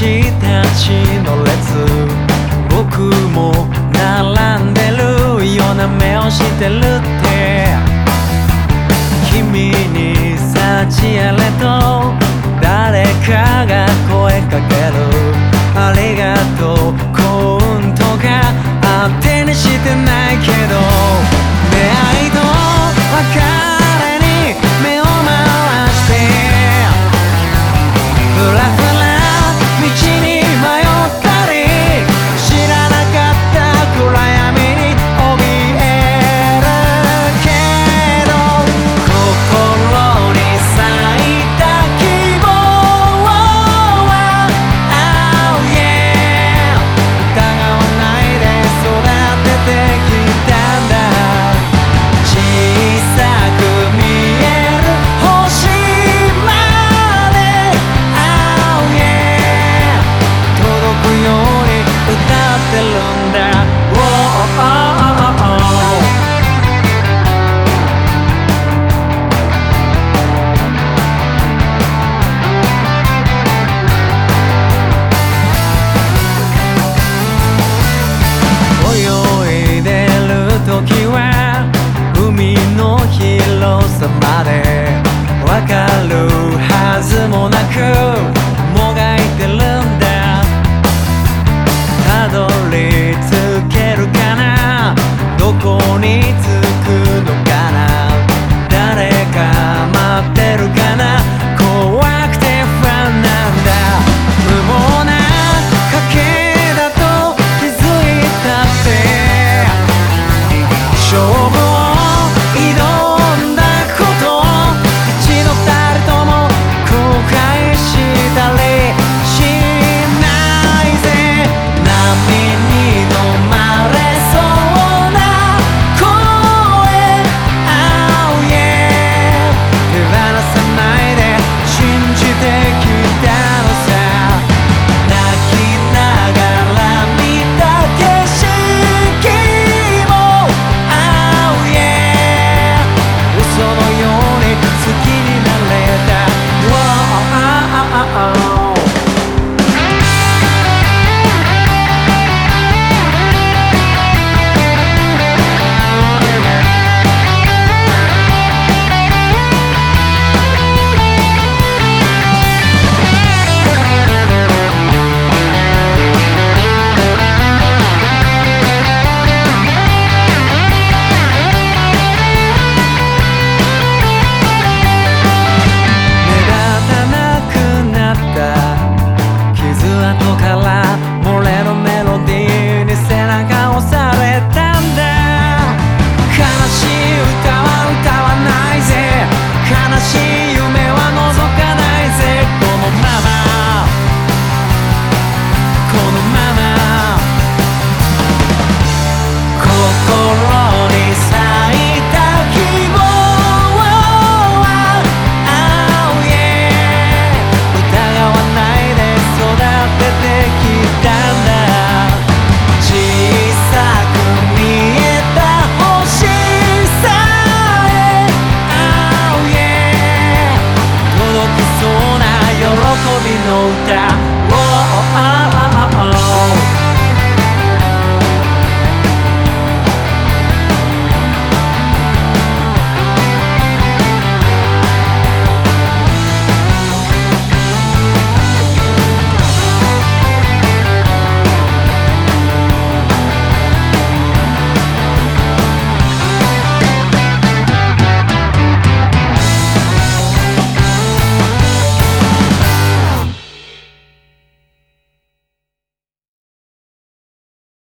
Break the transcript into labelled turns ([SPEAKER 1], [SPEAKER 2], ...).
[SPEAKER 1] 私たちの列。僕も並んでるような目をしてるって。君に幸あれと誰かが声かける。ありがとう。コ運ンかが当てにしてないけど。の広さまでわかるはずもなく oh.